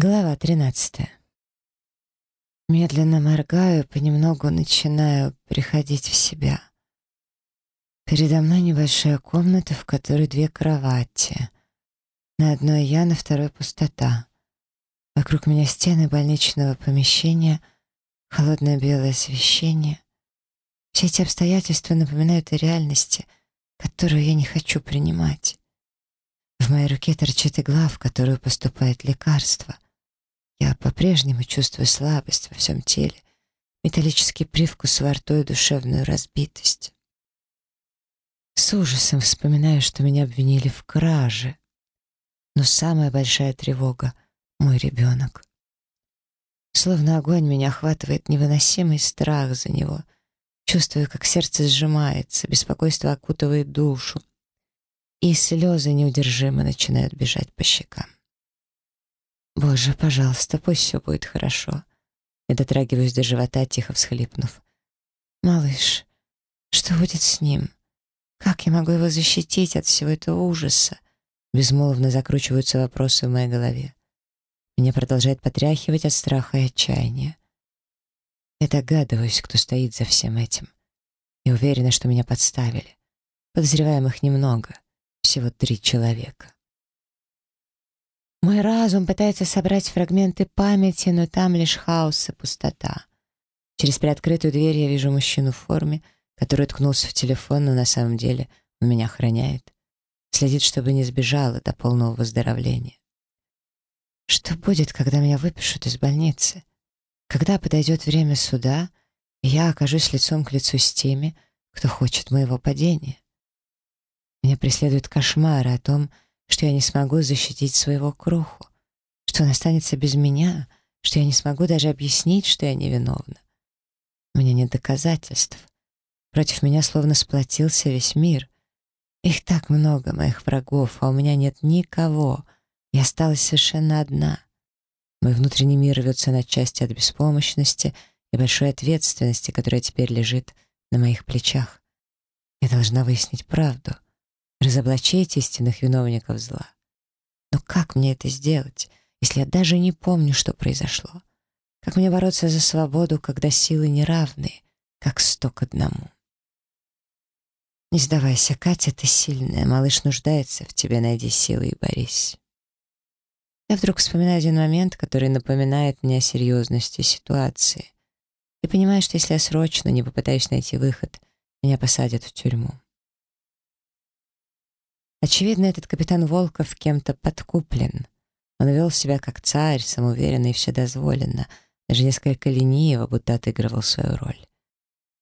Глава 13. Медленно моргаю, понемногу начинаю приходить в себя. Передо мной небольшая комната, в которой две кровати. На одной я, на второй пустота. Вокруг меня стены больничного помещения, холодное белое освещение. Все эти обстоятельства напоминают о реальности, которую я не хочу принимать. В моей руке торчит игла, в которую поступает лекарство — я по-прежнему чувствую слабость во всем теле, металлический привкус во рту и душевную разбитость. С ужасом вспоминаю, что меня обвинили в краже. Но самая большая тревога — мой ребенок. Словно огонь меня охватывает невыносимый страх за него. Чувствую, как сердце сжимается, беспокойство окутывает душу. И слезы неудержимо начинают бежать по щекам. «Боже, пожалуйста, пусть все будет хорошо». Я дотрагиваюсь до живота, тихо всхлипнув. «Малыш, что будет с ним? Как я могу его защитить от всего этого ужаса?» Безмолвно закручиваются вопросы в моей голове. Меня продолжает потряхивать от страха и отчаяния. Я догадываюсь, кто стоит за всем этим. И уверена, что меня подставили. Подозреваемых немного, всего три человека. Мой разум пытается собрать фрагменты памяти, но там лишь хаос и пустота. Через приоткрытую дверь я вижу мужчину в форме, который ткнулся в телефон, но на самом деле он меня охраняет. Следит, чтобы не сбежала до полного выздоровления. Что будет, когда меня выпишут из больницы? Когда подойдет время суда, и я окажусь лицом к лицу с теми, кто хочет моего падения? Меня преследуют кошмары о том, что я не смогу защитить своего кроху, что он останется без меня, что я не смогу даже объяснить, что я невиновна. У меня нет доказательств. Против меня словно сплотился весь мир. Их так много, моих врагов, а у меня нет никого. Я осталась совершенно одна. Мой внутренний мир рвется на части от беспомощности и большой ответственности, которая теперь лежит на моих плечах. Я должна выяснить правду — разоблачить истинных виновников зла. Но как мне это сделать, если я даже не помню, что произошло? Как мне бороться за свободу, когда силы неравные, как сто к одному? Не сдавайся, Катя, ты сильная, малыш нуждается в тебе, найди силы и борись. Я вдруг вспоминаю один момент, который напоминает мне о серьезности ситуации. И понимаю, что если я срочно не попытаюсь найти выход, меня посадят в тюрьму. Очевидно, этот капитан Волков кем-то подкуплен. Он вел себя как царь, самоуверенно и вседозволенно, даже несколько лениво, будто отыгрывал свою роль.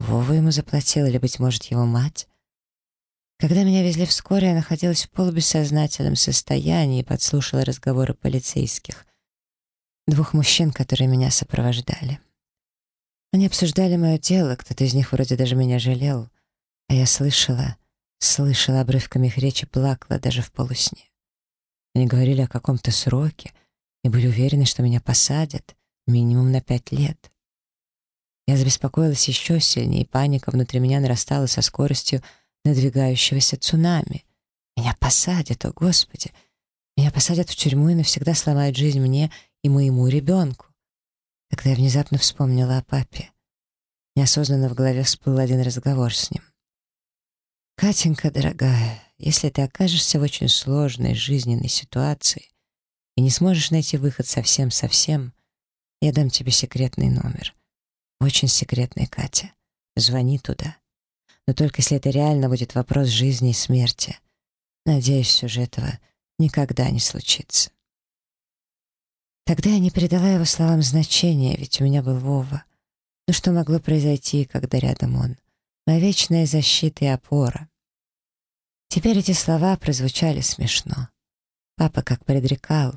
Вова ему заплатил, или, быть может, его мать? Когда меня везли в скорую, я находилась в полубессознательном состоянии и подслушала разговоры полицейских. Двух мужчин, которые меня сопровождали. Они обсуждали мое дело, кто-то из них вроде даже меня жалел, а я слышала, Слышала обрывками их речи, плакала даже в полусне. Они говорили о каком-то сроке и были уверены, что меня посадят минимум на пять лет. Я забеспокоилась еще сильнее, и паника внутри меня нарастала со скоростью надвигающегося цунами. Меня посадят, о Господи! Меня посадят в тюрьму и навсегда сломают жизнь мне и моему ребенку. Тогда я внезапно вспомнила о папе. Неосознанно в голове всплыл один разговор с ним. «Катенька, дорогая, если ты окажешься в очень сложной жизненной ситуации и не сможешь найти выход совсем-совсем, я дам тебе секретный номер. Очень секретный, Катя. Звони туда. Но только если это реально будет вопрос жизни и смерти. Надеюсь, все же этого никогда не случится». Тогда я не придала его словам значения, ведь у меня был Вова. Но что могло произойти, когда рядом он? Моя вечная защита и опора. Теперь эти слова прозвучали смешно. Папа как предрекал,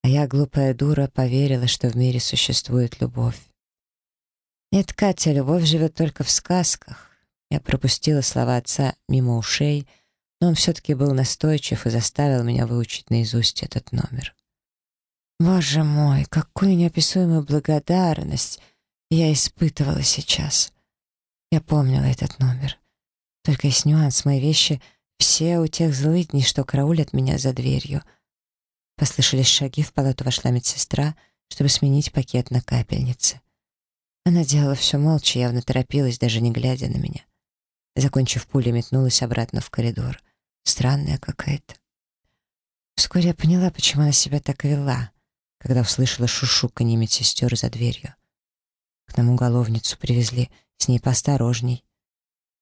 а я, глупая дура, поверила, что в мире существует любовь. Нет, Катя, любовь живет только в сказках. Я пропустила слова отца мимо ушей, но он все-таки был настойчив и заставил меня выучить наизусть этот номер. Боже мой, какую неописуемую благодарность я испытывала сейчас. Я помнила этот номер. Только есть нюанс, мои вещи все у тех злыдней, что караулят меня за дверью. Послышались шаги, в палату вошла медсестра, чтобы сменить пакет на капельнице. Она делала все молча, явно торопилась, даже не глядя на меня. Закончив пулю, метнулась обратно в коридор. Странная какая-то. Вскоре я поняла, почему она себя так вела, когда услышала шушуканье медсестер за дверью. К нам уголовницу привезли, с ней поосторожней.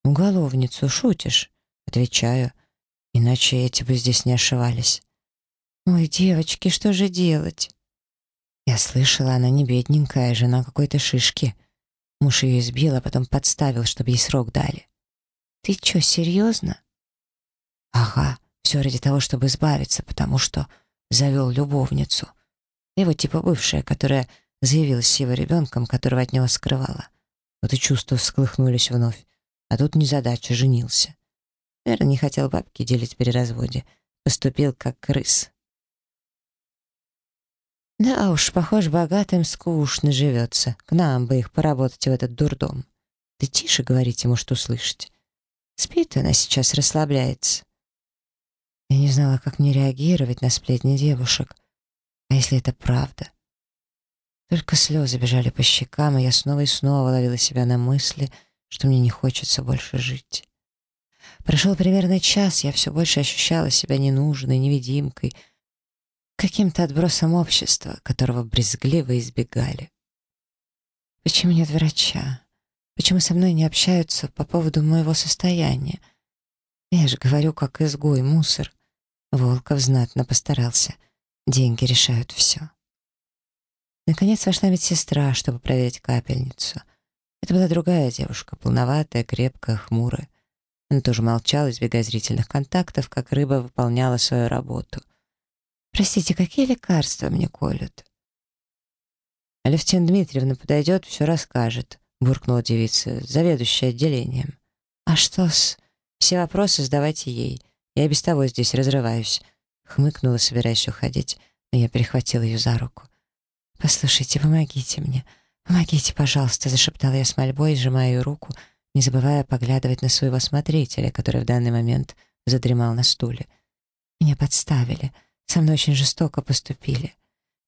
«Уголовницу, шутишь?» Отвечаю, иначе эти бы здесь не ошивались. «Ой, девочки, что же делать?» Я слышала, она не бедненькая, жена какой-то шишки. Муж ее избил, а потом подставил, чтобы ей срок дали. «Ты что, серьезно?» «Ага, все ради того, чтобы избавиться, потому что завел любовницу. Его типа бывшая, которая заявилась с его ребенком, которого от него скрывала. Вот и чувства всколыхнулись вновь. А тут незадача, женился. Наверное, не хотел бабки делить при разводе. Поступил как крыс. Да уж, похож, богатым скучно живется. К нам бы их поработать в этот дурдом. Ты тише говорите, может услышать. Спит она сейчас, расслабляется. Я не знала, как мне реагировать на сплетни девушек. А если это правда? Только слезы бежали по щекам, и я снова и снова ловила себя на мысли, что мне не хочется больше жить. Прошел примерно час, я все больше ощущала себя ненужной, невидимкой, каким-то отбросом общества, которого брезгливо избегали. Почему нет врача? Почему со мной не общаются по поводу моего состояния? Я же говорю, как изгой, мусор. Волков знатно постарался. Деньги решают все. Наконец вошла медсестра, чтобы проверить капельницу. Это была другая девушка, полноватая, крепкая, хмурая. Она тоже молчала, избегая зрительных контактов, как рыба выполняла свою работу — «Простите, какие лекарства мне колют?» «Алевтина Дмитриевна подойдет, все расскажет», — буркнула девица, заведующая отделением. «А что с...» «Все вопросы задавайте ей. Я без того здесь разрываюсь», — хмыкнула, собираясь уходить, но я перехватила ее за руку. «Послушайте, помогите мне. Помогите, пожалуйста», — зашептала я с мольбой, сжимая ее руку, не забывая поглядывать на своего смотрителя, который в данный момент задремал на стуле. «Меня подставили». Со мной очень жестоко поступили.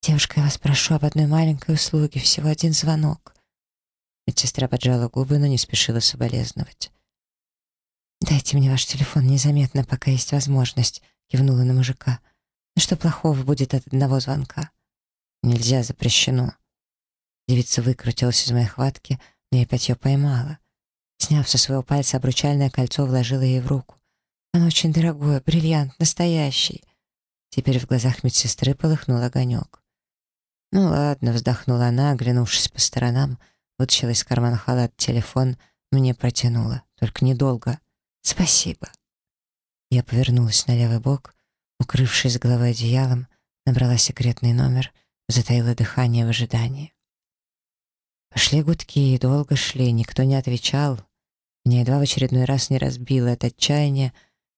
Девушка, я вас прошу об одной маленькой услуге, всего один звонок». Медсестра поджала губы, но не спешила соболезновать. «Дайте мне ваш телефон незаметно, пока есть возможность», — кивнула на мужика. «Ну что плохого будет от одного звонка?» «Нельзя, запрещено». Девица выкрутилась из моей хватки, но я опять ее поймала. Сняв со своего пальца обручальное кольцо, вложила ей в руку. «Оно очень дорогое, бриллиант, настоящий». Теперь в глазах медсестры полыхнул огонек. «Ну ладно», — вздохнула она, оглянувшись по сторонам, вытащила из кармана халат телефон, мне протянула. Только недолго. «Спасибо». Я повернулась на левый бок, укрывшись головой одеялом, набрала секретный номер, затаила дыхание в ожидании. Пошли гудки, и долго шли, никто не отвечал. Меня едва в очередной раз не разбило от отчаяния,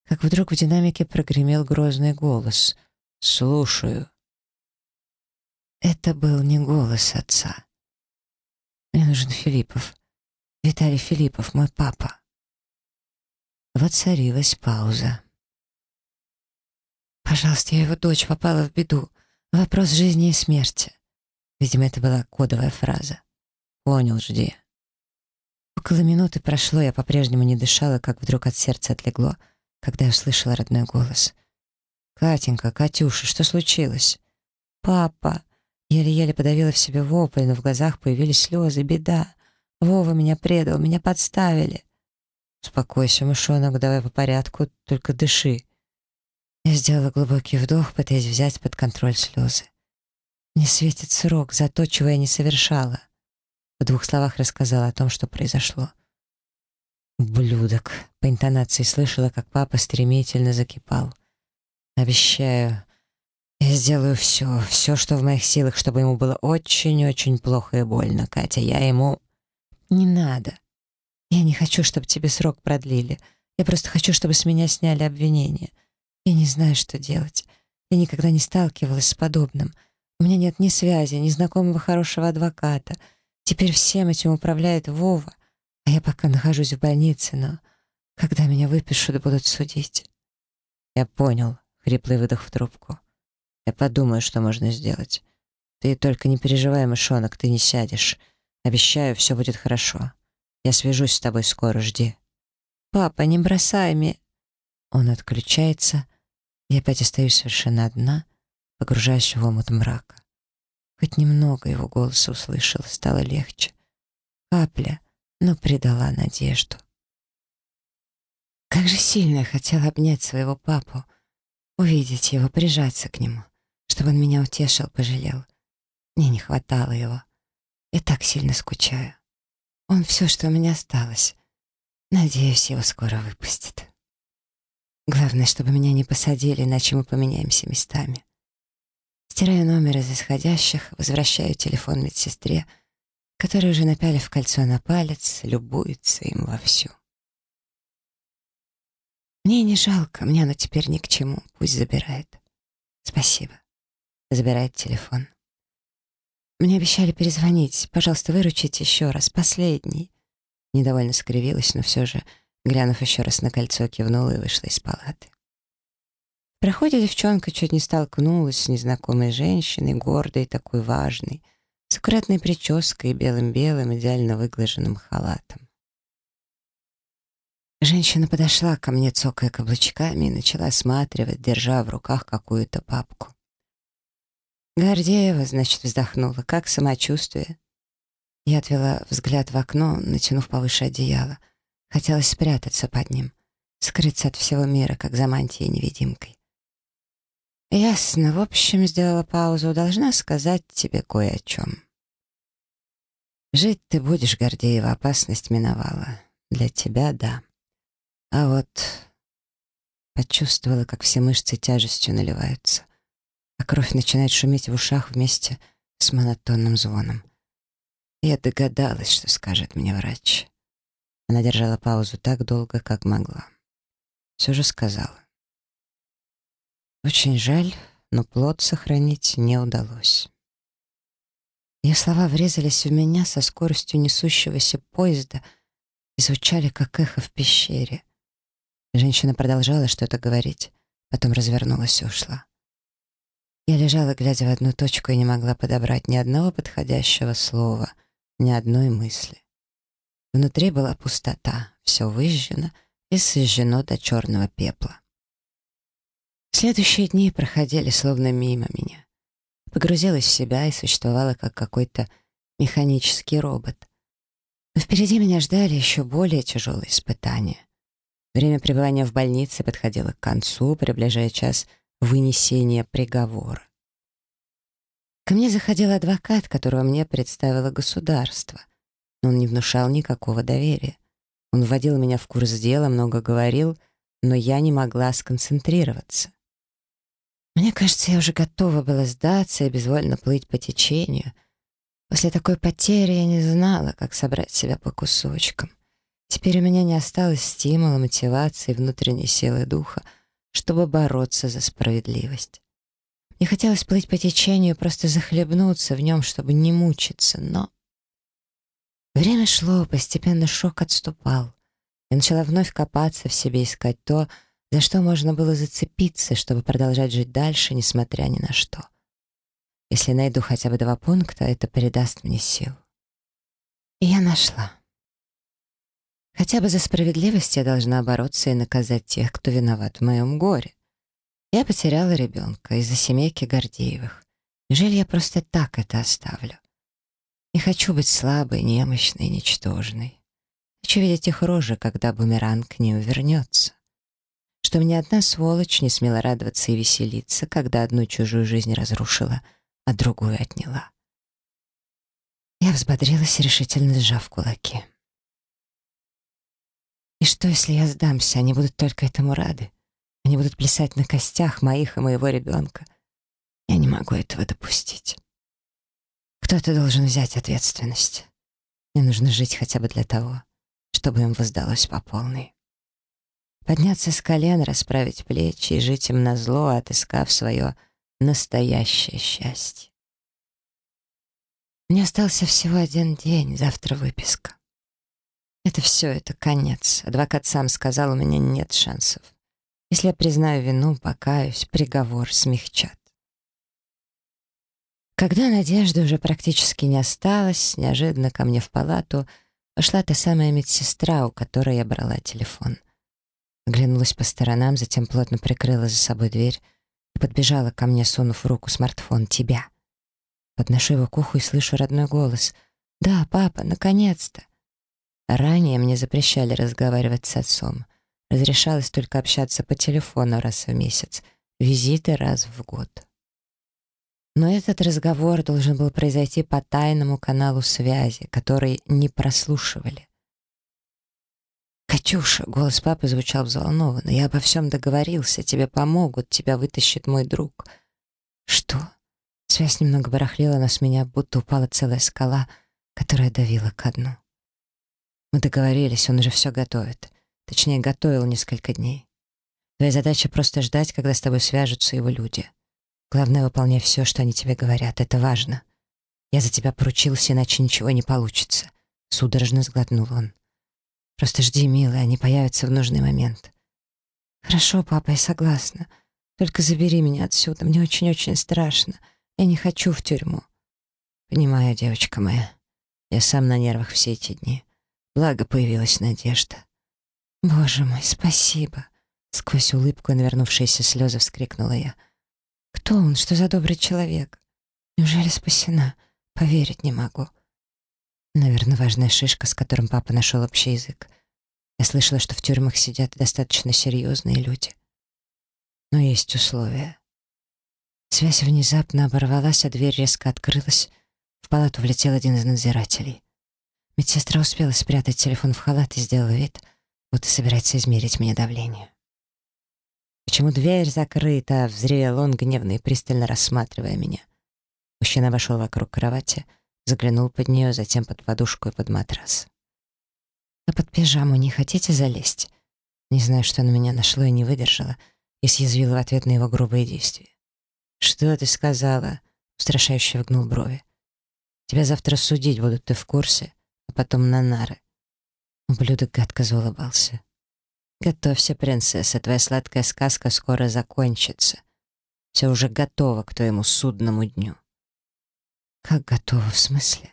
как вдруг в динамике прогремел грозный голос. «Слушаю». Это был не голос отца. Мне нужен Филиппов. Виталий Филиппов, мой папа. Воцарилась пауза. «Пожалуйста, я его дочь попала в беду. Вопрос жизни и смерти». Видимо, это была кодовая фраза. «Понял, жди». Около минуты прошло, я по-прежнему не дышала, как вдруг от сердца отлегло — когда я услышала родной голос. «Катенька, Катюша, что случилось?» «Папа!» Еле-еле подавила в себе вопль, но в глазах появились слезы. «Беда! Вова меня предал, меня подставили!» «Успокойся, мышонок, давай по порядку, только дыши!» Я сделала глубокий вдох, пытаясь взять под контроль слезы. «Мне светит срок за то, чего я не совершала!» В двух словах рассказала о том, что произошло. «Ублюдок!» — по интонации слышала, как папа стремительно закипал. «Обещаю, я сделаю все, все, что в моих силах, чтобы ему было очень-очень плохо и больно, Катя. Я ему...» «Не надо. Я не хочу, чтобы тебе срок продлили. Я просто хочу, чтобы с меня сняли обвинения. Я не знаю, что делать. Я никогда не сталкивалась с подобным. У меня нет ни связи, ни знакомого хорошего адвоката. Теперь всем этим управляет Вова. А я пока нахожусь в больнице, но когда меня выпишут, будут судить. Я понял, хриплый выдох в трубку. Я подумаю, что можно сделать. Ты только не переживай, мышонок, ты не сядешь. Обещаю, все будет хорошо. Я свяжусь с тобой скоро, жди. Папа, не бросай меня. Он отключается. Я опять остаюсь совершенно одна, погружаюсь в омут мрака. Хоть немного его голоса услышала, стало легче. Капля, но придала надежду. Как же сильно я хотела обнять своего папу, увидеть его, прижаться к нему, чтобы он меня утешил, пожалел. Мне не хватало его. Я так сильно скучаю. Он все, что у меня осталось. Надеюсь, его скоро выпустят. Главное, чтобы меня не посадили, иначе мы поменяемся местами. Стираю номер из исходящих, возвращаю телефон медсестре, которая уже напялив кольцо на палец, любуется им вовсю. Мне не жалко, мне оно теперь ни к чему, пусть забирает. Спасибо. Забирает телефон. Мне обещали перезвонить. Пожалуйста, выручите еще раз, последний. Недовольно скривилась, но все же, глянув еще раз на кольцо, кивнула и вышла из палаты. Проходе девчонка чуть не столкнулась с незнакомой женщиной, гордой, такой важной, с аккуратной прической и белым-белым, идеально выглаженным халатом. Женщина подошла ко мне, цокая каблучками, и начала осматривать, держа в руках какую-то папку. «Гордеева, значит, вздохнула. Как самочувствие?» Я отвела взгляд в окно, натянув повыше одеяло. Хотелось спрятаться под ним, скрыться от всего мира, как за мантией-невидимкой. «Ясно. В общем, сделала паузу. Должна сказать тебе кое о чем. Жить ты будешь, Гордеева, опасность миновала. Для тебя — да. А вот почувствовала, как все мышцы тяжестью наливаются, а кровь начинает шуметь в ушах вместе с монотонным звоном. Я догадалась, что скажет мне врач. Она держала паузу так долго, как могла. Все же сказала. Очень жаль, но плод сохранить не удалось. Ее слова врезались в меня со скоростью несущегося поезда и звучали, как эхо в пещере. Женщина продолжала что-то говорить, потом развернулась и ушла. Я лежала, глядя в одну точку, и не могла подобрать ни одного подходящего слова, ни одной мысли. Внутри была пустота, все выжжено и сожжено до черного пепла. Следующие дни проходили словно мимо меня. Погрузилась в себя и существовала как какой-то механический робот. Но впереди меня ждали еще более тяжелые испытания — Время пребывания в больнице подходило к концу, приближая час вынесения приговора. Ко мне заходил адвокат, которого мне представило государство, но он не внушал никакого доверия. Он вводил меня в курс дела, много говорил, но я не могла сконцентрироваться. Мне кажется, я уже готова была сдаться и безвольно плыть по течению. После такой потери я не знала, как собрать себя по кусочкам. Теперь у меня не осталось стимула, мотивации, внутренней силы духа, чтобы бороться за справедливость. Мне хотелось плыть по течению, просто захлебнуться в нем, чтобы не мучиться, но... Время шло, постепенно шок отступал. Я начала вновь копаться в себе, искать то, за что можно было зацепиться, чтобы продолжать жить дальше, несмотря ни на что. Если найду хотя бы два пункта, это придаст мне сил. И я нашла. Хотя бы за справедливость я должна бороться и наказать тех, кто виноват в моем горе. Я потеряла ребенка из-за семейки Гордеевых. Неужели я просто так это оставлю? Не хочу быть слабой, немощной, ничтожной. Хочу видеть их рожи, когда бумеранг к ним вернется. Что мне одна сволочь не смела радоваться и веселиться, когда одну чужую жизнь разрушила, а другую отняла. Я взбодрилась, решительно сжав кулаки. И что, если я сдамся? Они будут только этому рады. Они будут плясать на костях моих и моего ребенка. Я не могу этого допустить. Кто-то должен взять ответственность. Мне нужно жить хотя бы для того, чтобы им воздалось по полной. Подняться с колен, расправить плечи и жить им на зло, отыскав свое настоящее счастье. Мне остался всего один день, завтра выписка. Это все, это конец. Адвокат сам сказал, у меня нет шансов. Если я признаю вину, покаюсь, приговор смягчат. Когда надежды уже практически не осталось, неожиданно ко мне в палату вошла та самая медсестра, у которой я брала телефон. Оглянулась по сторонам, затем плотно прикрыла за собой дверь и подбежала ко мне, сунув в руку смартфон. «Тебя!» Подношу его к уху и слышу родной голос. «Да, папа, наконец-то!» Ранее мне запрещали разговаривать с отцом. Разрешалось только общаться по телефону раз в месяц, визиты раз в год. Но этот разговор должен был произойти по тайному каналу связи, который не прослушивали. «Катюша!» — голос папы звучал взволнованно. «Я обо всем договорился. Тебе помогут. Тебя вытащит мой друг». «Что?» Связь немного барахлила, но с меня будто упала целая скала, которая давила ко дну. Мы договорились, он уже все готовит. Точнее, готовил несколько дней. Твоя задача просто ждать, когда с тобой свяжутся его люди. Главное, выполняй все, что они тебе говорят. Это важно. Я за тебя поручился, иначе ничего не получится. Судорожно сглотнул он. Просто жди, милая, они появятся в нужный момент. Хорошо, папа, я согласна. Только забери меня отсюда. Мне очень-очень страшно. Я не хочу в тюрьму. Понимаю, девочка моя. Я сам на нервах все эти дни. Благо появилась надежда. Боже мой, спасибо. Сквозь улыбку и навернувшиеся слезы вскрикнула я. Кто он? Что за добрый человек? Неужели спасена? Поверить не могу. Наверное, важная шишка, с которым папа нашел общий язык. Я слышала, что в тюрьмах сидят достаточно серьезные люди. Но есть условия. Связь внезапно оборвалась, а дверь резко открылась. В палату влетел один из надзирателей. Медсестра успела спрятать телефон в халат и сделала вид, будто собирается измерить мне давление. «Почему дверь закрыта?» — взревел он, гневно и пристально рассматривая меня. Мужчина вошел вокруг кровати, заглянул под нее, затем под подушку и под матрас. «А под пижаму не хотите залезть?» Не знаю, что на меня нашло и не выдержало, и съязвила в ответ на его грубые действия. «Что ты сказала?» — устрашающе вгнул брови. «Тебя завтра судить будут, ты в курсе, а потом на нары». Ублюдок гадко заулыбался. «Готовься, принцесса, твоя сладкая сказка скоро закончится. Все уже готово к твоему судному дню». «Как готово, в смысле?»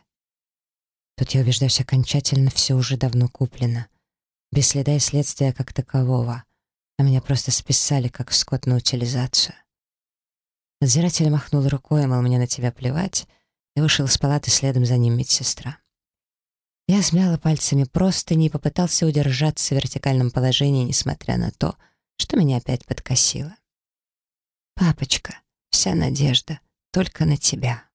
Тут я убеждаюсь окончательно, все уже давно куплено. Без следа и следствия как такового. А меня просто списали, как скот на утилизацию. Надзиратель махнул рукой, мол, мне на тебя плевать, и вышел из палаты следом за ним медсестра. Я смяла пальцами простыни и попытался удержаться в вертикальном положении, несмотря на то, что меня опять подкосило. «Папочка, вся надежда только на тебя».